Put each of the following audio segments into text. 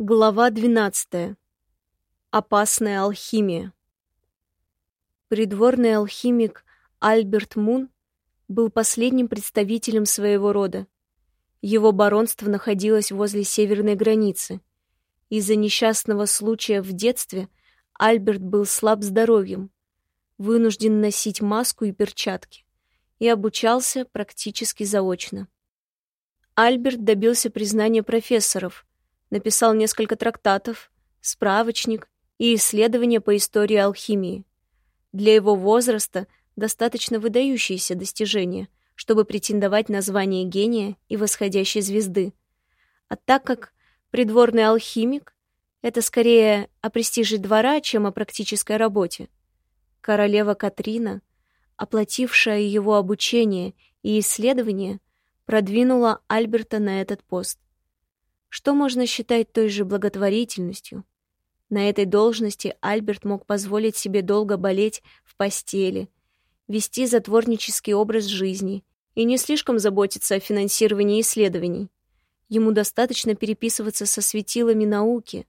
Глава 12. Опасная алхимия. Придворный алхимик Альберт Мун был последним представителем своего рода. Его баронство находилось возле северной границы. Из-за несчастного случая в детстве Альберт был слаб здоровьем, вынужден носить маску и перчатки, и обучался практически заочно. Альберт добился признания профессоров – написал несколько трактатов, справочник и исследования по истории алхимии. Для его возраста достаточно выдающиеся достижения, чтобы претендовать на звание гения и восходящей звезды. А так как придворный алхимик — это скорее о престиже двора, чем о практической работе. Королева Катрина, оплатившая его обучение и исследования, продвинула Альберта на этот пост что можно считать той же благотворительностью. На этой должности Альберт мог позволить себе долго болеть в постели, вести затворнический образ жизни и не слишком заботиться о финансировании исследований. Ему достаточно переписываться со светилами науки,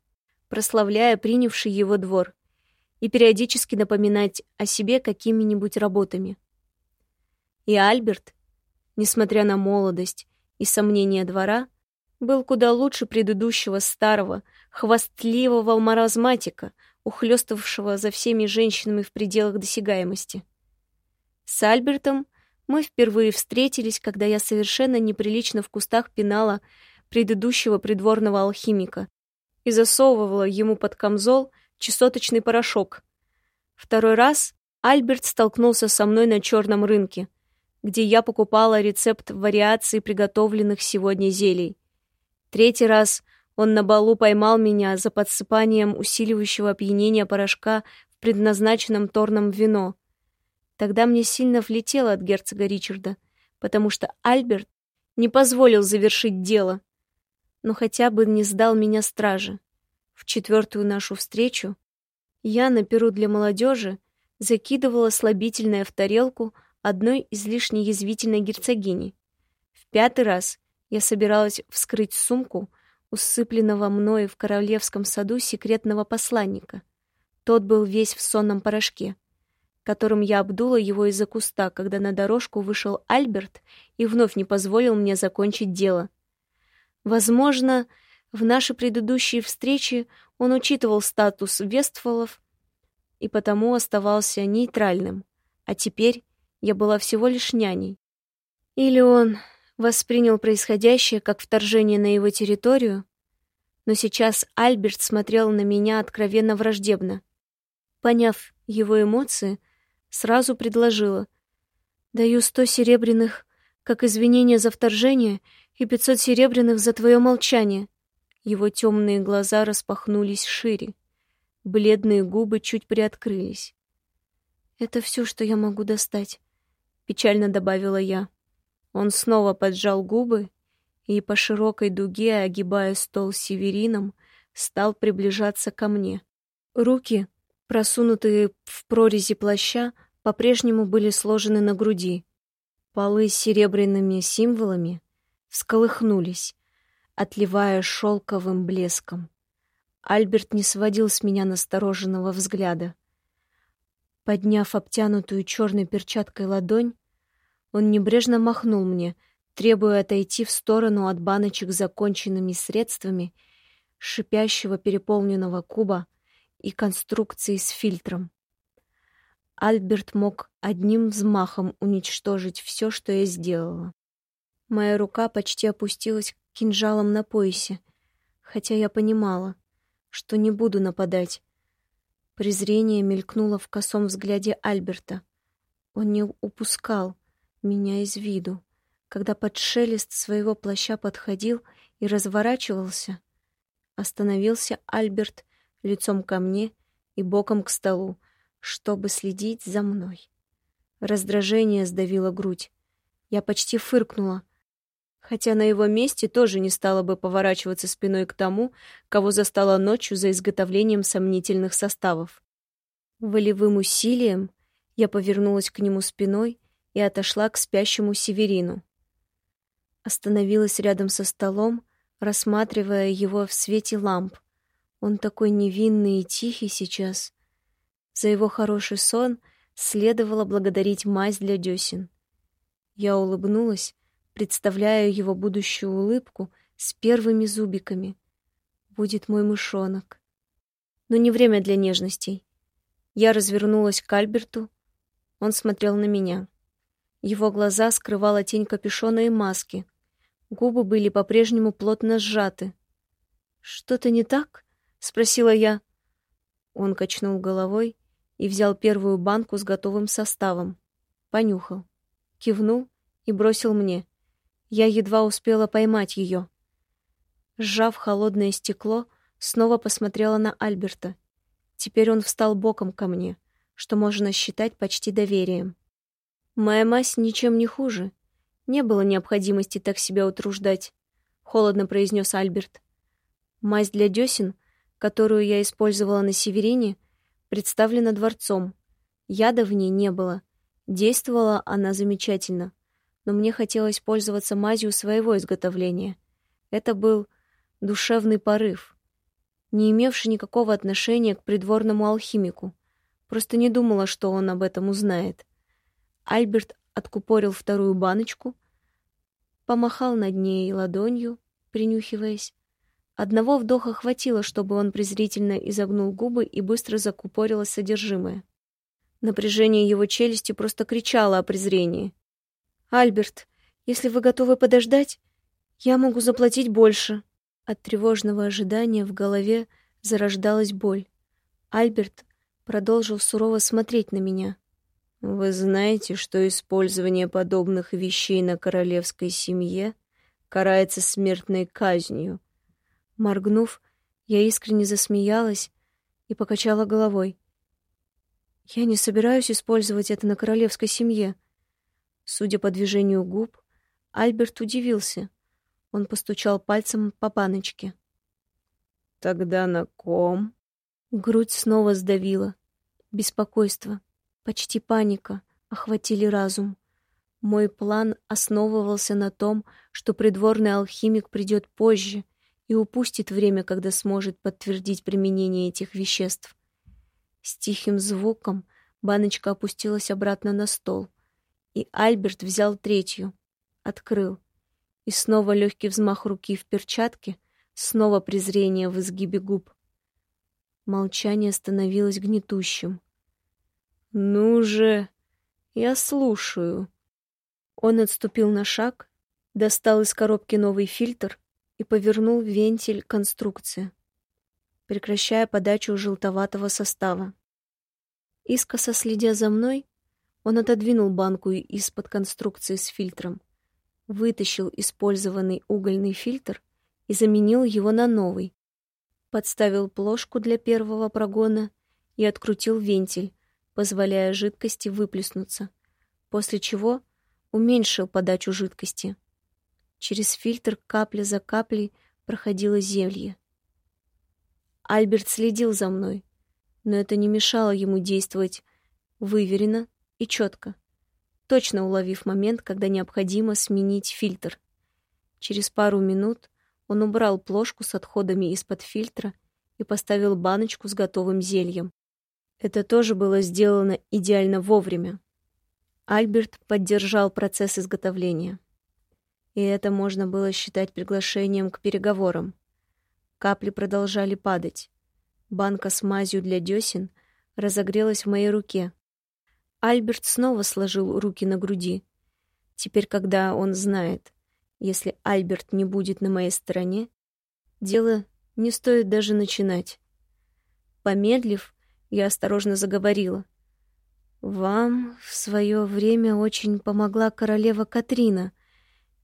прославляя принявший его двор, и периодически напоминать о себе какими-нибудь работами. И Альберт, несмотря на молодость и сомнения двора, был куда лучше предыдущего старого, хвастливого маразматика, ухлёстывавшего за всеми женщинами в пределах досягаемости. С Альбертом мы впервые встретились, когда я совершенно неприлично в кустах пинала предыдущего придворного алхимика и засовывала ему под камзол чесоточный порошок. Второй раз Альберт столкнулся со мной на черном рынке, где я покупала рецепт вариаций приготовленных сегодня зелий. Третий раз он на балу поймал меня за подсыпанием усиливающего опьянения порошка в предназначенном торном вино. Тогда мне сильно влетело от герцога Ричарда, потому что Альберт не позволил завершить дело, но хотя бы не сдал меня страже. В четвертую нашу встречу я на перу для молодежи закидывала слабительное в тарелку одной излишне язвительной герцогини. В пятый раз я собиралась вскрыть сумку, усыпленного мною в королевском саду секретного посланника. Тот был весь в сонном порошке, которым я обдула его из-за куста, когда на дорожку вышел Альберт и вновь не позволил мне закончить дело. Возможно, в наши предыдущие встречи он учитывал статус Вестфолов и потому оставался нейтральным, а теперь я была всего лишь няней. Или он воспринял происходящее как вторжение на его территорию, но сейчас Альберт смотрел на меня откровенно враждебно. Поняв его эмоции, сразу предложила: "Даю сто серебряных как извинение за вторжение и пятьсот серебряных за твое молчание". Его темные глаза распахнулись шире, бледные губы чуть приоткрылись. "Это все, что я могу достать", печально добавила я. Он снова поджал губы и по широкой дуге, огибая стол северином, стал приближаться ко мне. Руки, просунутые в прорези плаща, по-прежнему были сложены на груди. Полы с серебряными символами всколыхнулись, отливая шелковым блеском. Альберт не сводил с меня настороженного взгляда. Подняв обтянутую черной перчаткой ладонь, он небрежно махнул мне, требуя отойти в сторону от баночек с законченными средствами, шипящего переполненного куба и конструкции с фильтром. Альберт мог одним взмахом уничтожить все, что я сделала. Моя рука почти опустилась к кинжалам на поясе, хотя я понимала, что не буду нападать. Презрение мелькнуло в косом взгляде Альберта. Он не упускал меня из виду, когда под шелест своего плаща подходил и разворачивался. Остановился Альберт лицом ко мне и боком к столу, чтобы следить за мной. Раздражение сдавило грудь. Я почти фыркнула, хотя на его месте тоже не стала бы поворачиваться спиной к тому, кого застала ночью за изготовлением сомнительных составов. Волевым усилием я повернулась к нему спиной и отошла к спящему Северину. Остановилась рядом со столом, рассматривая его в свете ламп. Он такой невинный и тихий сейчас. За его хороший сон следовало благодарить мазь для десен. Я улыбнулась, представляя его будущую улыбку с первыми зубиками. Будет мой мышонок. Но не время для нежностей. Я развернулась к Альберту. Он смотрел на меня. Его глаза скрывала тень капюшона и маски. Губы были по-прежнему плотно сжаты. «Что-то не так?» — спросила я. Он качнул головой и взял первую банку с готовым составом. Понюхал, кивнул и бросил мне. Я едва успела поймать ее. Сжав холодное стекло, снова посмотрела на Альберта. Теперь он встал боком ко мне, что можно считать почти доверием. Моя мазь ничем не хуже. Не было необходимости так себя утруждать, холодно произнес Альберт. Мазь для десен — которую я использовала на Северине, представлена дворцом. Яда в ней не было. Действовала она замечательно, но мне хотелось пользоваться мазью своего изготовления. Это был душевный порыв, не имевший никакого отношения к придворному алхимику. Просто не думала, что он об этом узнает. Альберт откупорил вторую баночку, помахал над ней ладонью, принюхиваясь, Одного вдоха хватило, чтобы он презрительно изогнул губы и быстро закупорилось содержимое. Напряжение его челюсти просто кричало о презрении. «Альберт, если вы готовы подождать, я могу заплатить больше». От тревожного ожидания в голове зарождалась боль. Альберт продолжил сурово смотреть на меня. «Вы знаете, что использование подобных вещей на королевской семье карается смертной казнью?» Моргнув, я искренне засмеялась и покачала головой. Я не собираюсь использовать это на королевской семье. Судя по движению губ, Альберт удивился. Он постучал пальцем по паночке. Тогда на ком? Грудь снова сдавила. Беспокойство, почти паника охватили разум. Мой план основывался на том, что придворный алхимик придет позже и упустит время, когда сможет подтвердить применение этих веществ. С тихим звуком баночка опустилась обратно на стол, и Альберт взял третью, открыл. И снова легкий взмах руки в перчатке, снова презрение в изгибе губ. Молчание становилось гнетущим. «Ну же, я слушаю». Он отступил на шаг, достал из коробки новый фильтр и повернул вентиль конструкции, прекращая подачу желтоватого состава. Искоса следя за мной, он отодвинул банку из-под конструкции с фильтром, вытащил использованный угольный фильтр и заменил его на новый, подставил плошку для первого прогона и открутил вентиль, позволяя жидкости выплеснуться, после чего уменьшил подачу жидкости. Через фильтр капля за каплей проходило зелье. Альберт следил за мной, но это не мешало ему действовать выверенно и четко, точно уловив момент, когда необходимо сменить фильтр. Через пару минут он убрал плошку с отходами из-под фильтра и поставил баночку с готовым зельем. Это тоже было сделано идеально вовремя. Альберт поддержал процесс изготовления и это можно было считать приглашением к переговорам. Капли продолжали падать. Банка с мазью для десен разогрелась в моей руке. Альберт снова сложил руки на груди. Теперь, когда он знает, если Альберт не будет на моей стороне, дело не стоит даже начинать. Помедлив, я осторожно заговорила. «Вам в свое время очень помогла королева Катрина»,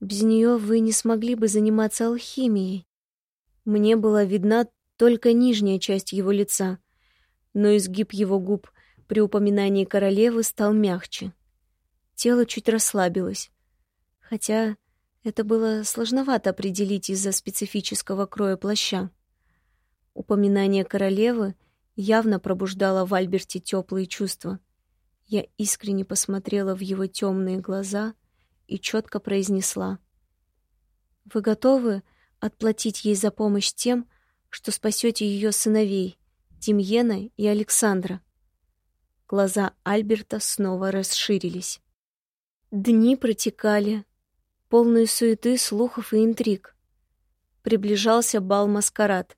без нее вы не смогли бы заниматься алхимией. Мне была видна только нижняя часть его лица, но изгиб его губ при упоминании королевы стал мягче. Тело чуть расслабилось, хотя это было сложновато определить из-за специфического кроя плаща. Упоминание королевы явно пробуждало в Альберте теплые чувства. Я искренне посмотрела в его темные глаза — и четко произнесла. «Вы готовы отплатить ей за помощь тем, что спасете ее сыновей, Демьена и Александра. Глаза Альберта снова расширились. Дни протекали, полные суеты, слухов и интриг. Приближался бал-маскарад,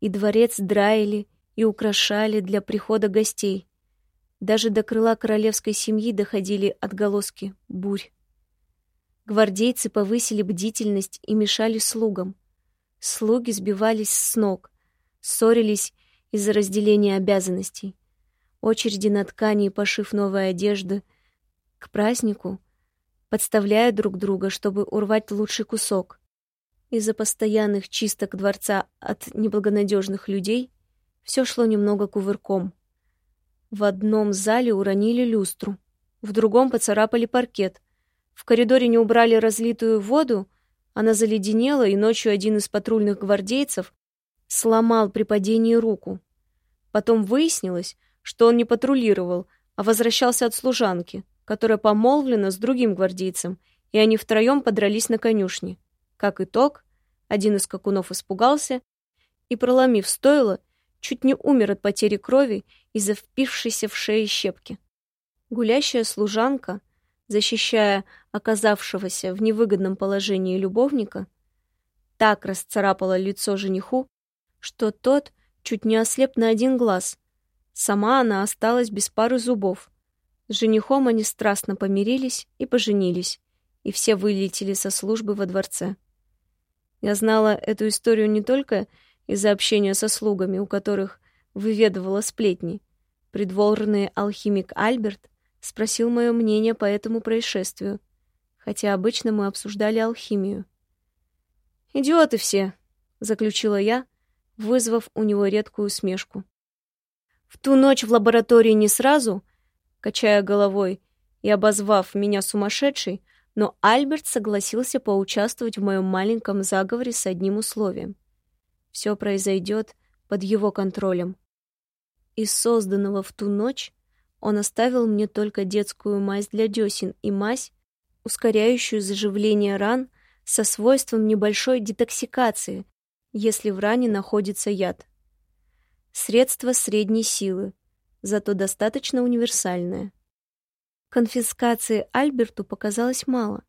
и дворец драили и украшали для прихода гостей. Даже до крыла королевской семьи доходили отголоски бурь. Гвардейцы повысили бдительность и мешали слугам. Слуги сбивались с ног, ссорились из-за разделения обязанностей. Очереди на ткани и пошив новой одежды к празднику подставляют друг друга, чтобы урвать лучший кусок. Из-за постоянных чисток дворца от неблагонадежных людей все шло немного кувырком. В одном зале уронили люстру, в другом поцарапали паркет, в коридоре не убрали разлитую воду, она заледенела, и ночью один из патрульных гвардейцев сломал при падении руку. Потом выяснилось, что он не патрулировал, а возвращался от служанки, которая помолвлена с другим гвардейцем, и они втроем подрались на конюшне. Как итог, один из скакунов испугался и, проломив стойло, чуть не умер от потери крови из-за впившейся в шею щепки. Гулящая служанка защищая оказавшегося в невыгодном положении любовника, так расцарапала лицо жениху, что тот чуть не ослеп на один глаз. Сама она осталась без пары зубов. С женихом они страстно помирились и поженились, и все вылетели со службы во дворце. Я знала эту историю не только из-за общения со слугами, у которых выведывала сплетни. Придворный алхимик Альберт спросил мое мнение по этому происшествию, хотя обычно мы обсуждали алхимию. «Идиоты все!» — заключила я, вызвав у него редкую усмешку. В ту ночь в лаборатории не сразу, качая головой и обозвав меня сумасшедшей, но Альберт согласился поучаствовать в моем маленьком заговоре с одним условием. Все произойдет под его контролем. Из созданного в ту ночь он оставил мне только детскую мазь для десен и мазь, ускоряющую заживление ран со свойством небольшой детоксикации, если в ране находится яд. Средство средней силы, зато достаточно универсальное. Конфискации Альберту показалось мало.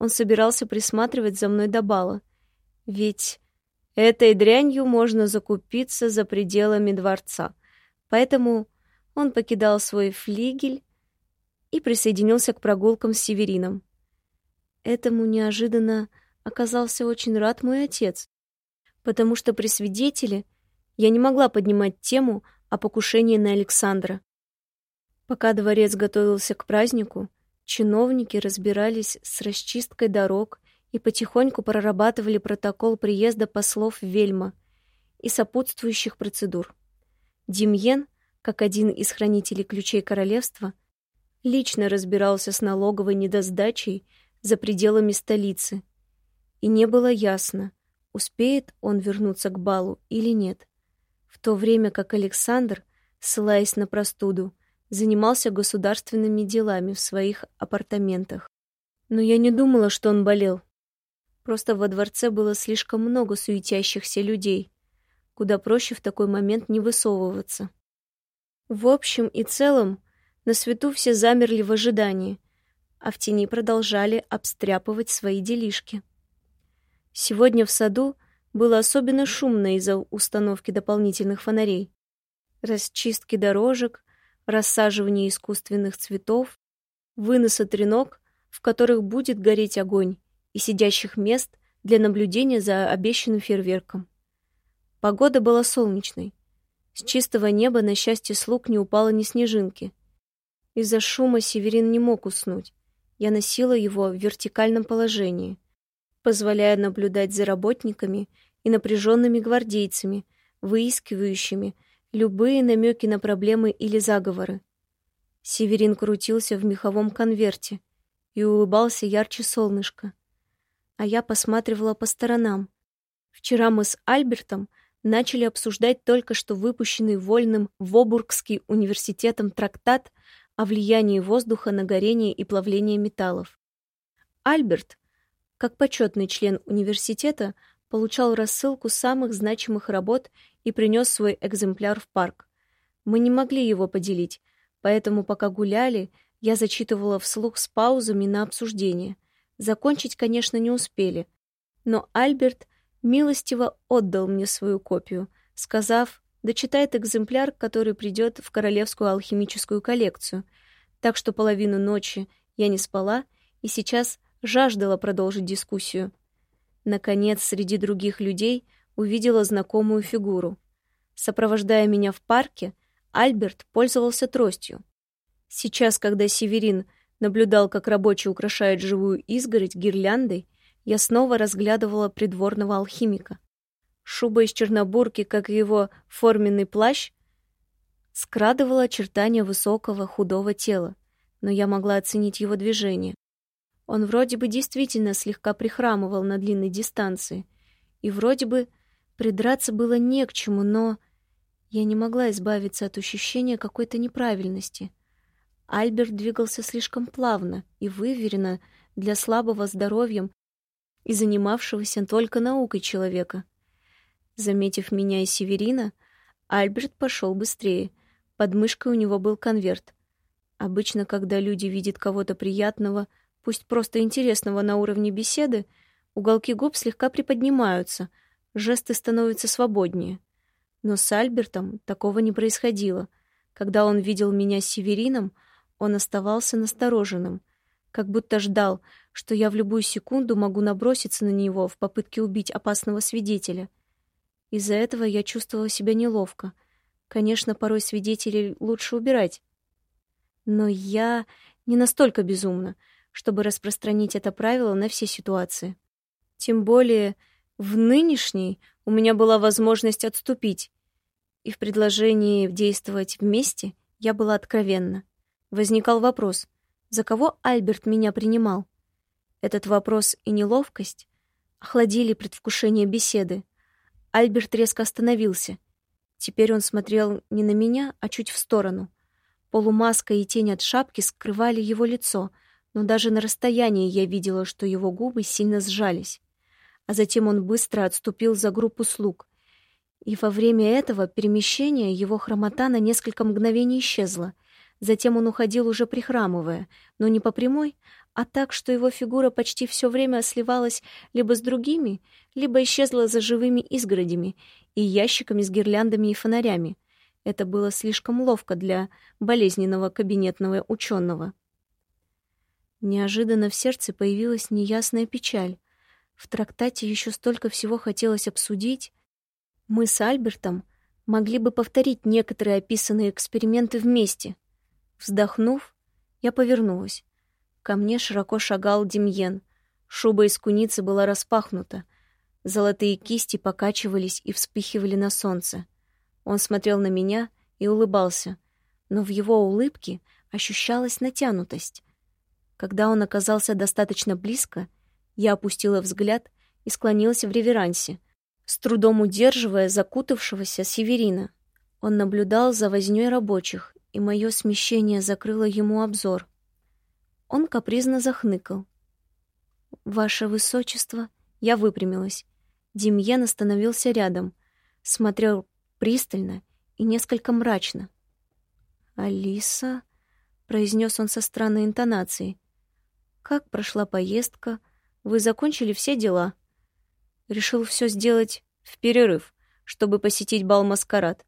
Он собирался присматривать за мной до бала. Ведь этой дрянью можно закупиться за пределами дворца. Поэтому он покидал свой флигель и присоединился к прогулкам с Северином. Этому неожиданно оказался очень рад мой отец, потому что при свидетеле я не могла поднимать тему о покушении на Александра. Пока дворец готовился к празднику, чиновники разбирались с расчисткой дорог и потихоньку прорабатывали протокол приезда послов Вельма и сопутствующих процедур. Демьен — как один из хранителей ключей королевства, лично разбирался с налоговой недосдачей за пределами столицы, и не было ясно, успеет он вернуться к балу или нет, в то время как Александр, ссылаясь на простуду, занимался государственными делами в своих апартаментах. Но я не думала, что он болел. Просто во дворце было слишком много суетящихся людей, куда проще в такой момент не высовываться. В общем и целом, на свету все замерли в ожидании, а в тени продолжали обстряпывать свои делишки. Сегодня в саду было особенно шумно из-за установки дополнительных фонарей, расчистки дорожек, рассаживания искусственных цветов, выноса треног, в которых будет гореть огонь, и сидящих мест для наблюдения за обещанным фейерверком. Погода была солнечной, с чистого неба на счастье слуг не упало ни снежинки. Из-за шума Северин не мог уснуть. Я носила его в вертикальном положении, позволяя наблюдать за работниками и напряженными гвардейцами, выискивающими любые намеки на проблемы или заговоры. Северин крутился в меховом конверте и улыбался ярче солнышка. А я посматривала по сторонам. Вчера мы с Альбертом начали обсуждать только что выпущенный вольным Вобургский университетом трактат о влиянии воздуха на горение и плавление металлов. Альберт, как почетный член университета, получал рассылку самых значимых работ и принес свой экземпляр в парк. Мы не могли его поделить, поэтому пока гуляли, я зачитывала вслух с паузами на обсуждение. Закончить, конечно, не успели, но Альберт милостиво отдал мне свою копию, сказав, дочитает экземпляр, который придет в Королевскую алхимическую коллекцию. Так что половину ночи я не спала и сейчас жаждала продолжить дискуссию. Наконец, среди других людей увидела знакомую фигуру. Сопровождая меня в парке, Альберт пользовался тростью. Сейчас, когда Северин наблюдал, как рабочий украшает живую изгородь гирляндой, я снова разглядывала придворного алхимика. Шуба из чернобурки, как и его форменный плащ, скрадывала очертания высокого худого тела, но я могла оценить его движение. Он вроде бы действительно слегка прихрамывал на длинной дистанции, и вроде бы придраться было не к чему, но я не могла избавиться от ощущения какой-то неправильности. Альберт двигался слишком плавно и выверенно для слабого здоровьем и занимавшегося только наукой человека. Заметив меня и Северина, Альберт пошел быстрее. Под мышкой у него был конверт. Обычно, когда люди видят кого-то приятного, пусть просто интересного на уровне беседы, уголки губ слегка приподнимаются, жесты становятся свободнее. Но с Альбертом такого не происходило. Когда он видел меня с Северином, он оставался настороженным, как будто ждал, что я в любую секунду могу наброситься на него в попытке убить опасного свидетеля. Из-за этого я чувствовала себя неловко. Конечно, порой свидетелей лучше убирать. Но я не настолько безумна, чтобы распространить это правило на все ситуации. Тем более в нынешней у меня была возможность отступить, и в предложении действовать вместе я была откровенна. Возникал вопрос, за кого Альберт меня принимал? Этот вопрос и неловкость охладили предвкушение беседы. Альберт резко остановился. Теперь он смотрел не на меня, а чуть в сторону. Полумаска и тень от шапки скрывали его лицо — но даже на расстоянии я видела, что его губы сильно сжались. А затем он быстро отступил за группу слуг. И во время этого перемещения его хромота на несколько мгновений исчезла. Затем он уходил уже прихрамывая, но не по прямой, а так, что его фигура почти все время сливалась либо с другими, либо исчезла за живыми изгородями и ящиками с гирляндами и фонарями. Это было слишком ловко для болезненного кабинетного ученого. Неожиданно в сердце появилась неясная печаль. В трактате еще столько всего хотелось обсудить. Мы с Альбертом могли бы повторить некоторые описанные эксперименты вместе. Вздохнув, я повернулась. Ко мне широко шагал Демьен. Шуба из куницы была распахнута. Золотые кисти покачивались и вспыхивали на солнце. Он смотрел на меня и улыбался, но в его улыбке ощущалась натянутость. Когда он оказался достаточно близко, я опустила взгляд и склонилась в реверансе, с трудом удерживая закутавшегося Северина. Он наблюдал за вознёй рабочих, и мое смещение закрыло ему обзор. Он капризно захныкал. «Ваше Высочество!» Я выпрямилась. Демьен остановился рядом, смотрел пристально и несколько мрачно. «Алиса?» — произнес он со странной интонацией. Как прошла поездка? Вы закончили все дела? Решил все сделать в перерыв, чтобы посетить бал-маскарад.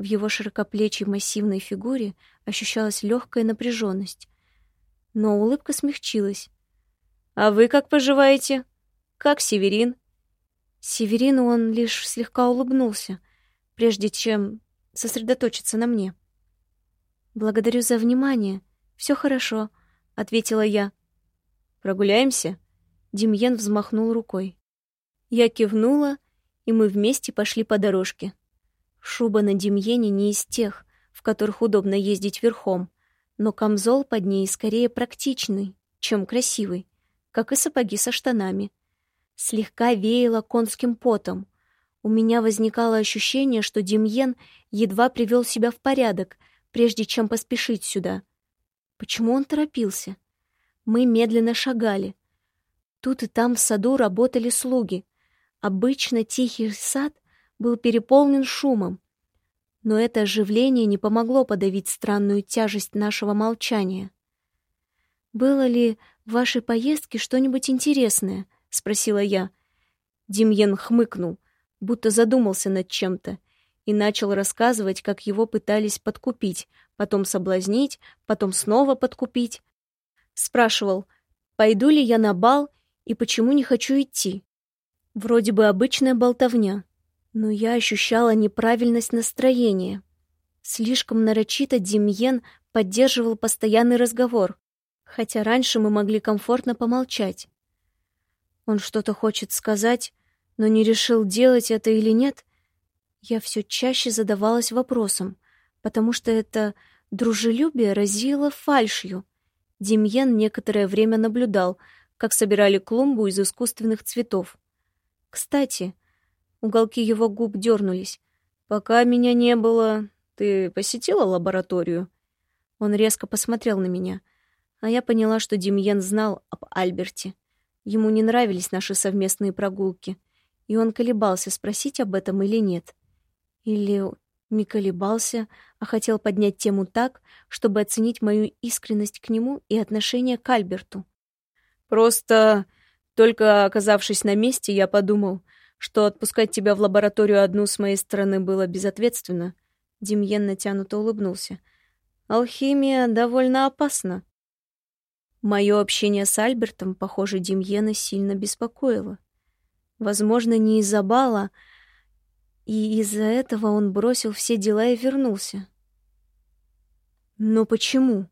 В его широкоплечей массивной фигуре ощущалась легкая напряженность. Но улыбка смягчилась. «А вы как поживаете? Как Северин?» Северину он лишь слегка улыбнулся, прежде чем сосредоточиться на мне. «Благодарю за внимание. Все хорошо», — ответила я. Прогуляемся?» Демьен взмахнул рукой. Я кивнула, и мы вместе пошли по дорожке. Шуба на Демьене не из тех, в которых удобно ездить верхом, но камзол под ней скорее практичный, чем красивый, как и сапоги со штанами. Слегка веяло конским потом. У меня возникало ощущение, что Демьен едва привел себя в порядок, прежде чем поспешить сюда. Почему он торопился? Мы медленно шагали. Тут и там в саду работали слуги. Обычно тихий сад был переполнен шумом, но это оживление не помогло подавить странную тяжесть нашего молчания. «Было ли в вашей поездке что-нибудь интересное?» — спросила я. Демьен хмыкнул, будто задумался над чем-то, и начал рассказывать, как его пытались подкупить, потом соблазнить, потом снова подкупить. Спрашивал, пойду ли я на бал и почему не хочу идти. Вроде бы обычная болтовня, но я ощущала неправильность настроения. Слишком нарочито Демьен поддерживал постоянный разговор, хотя раньше мы могли комфортно помолчать. Он что-то хочет сказать, но не решил, делать это или нет. Я все чаще задавалась вопросом, потому что это дружелюбие разило фальшью. Демьен некоторое время наблюдал, как собирали клумбу из искусственных цветов. Кстати, Уголки его губ дернулись. «Пока меня не было, ты посетила лабораторию?» Он резко посмотрел на меня, а я поняла, что Демьен знал об Альберте. Ему не нравились наши совместные прогулки, и он колебался, спросить об этом или нет. Или не колебался, а хотел поднять тему так, чтобы оценить мою искренность к нему и отношение к Альберту. «Просто, только оказавшись на месте, я подумал, что отпускать тебя в лабораторию одну с моей стороны было безответственно. Демьен натянуто улыбнулся. Алхимия довольно опасна. Мое общение с Альбертом, похоже, Демьена сильно беспокоило. Возможно, не из-за бала, и из-за этого он бросил все дела и вернулся. Но почему?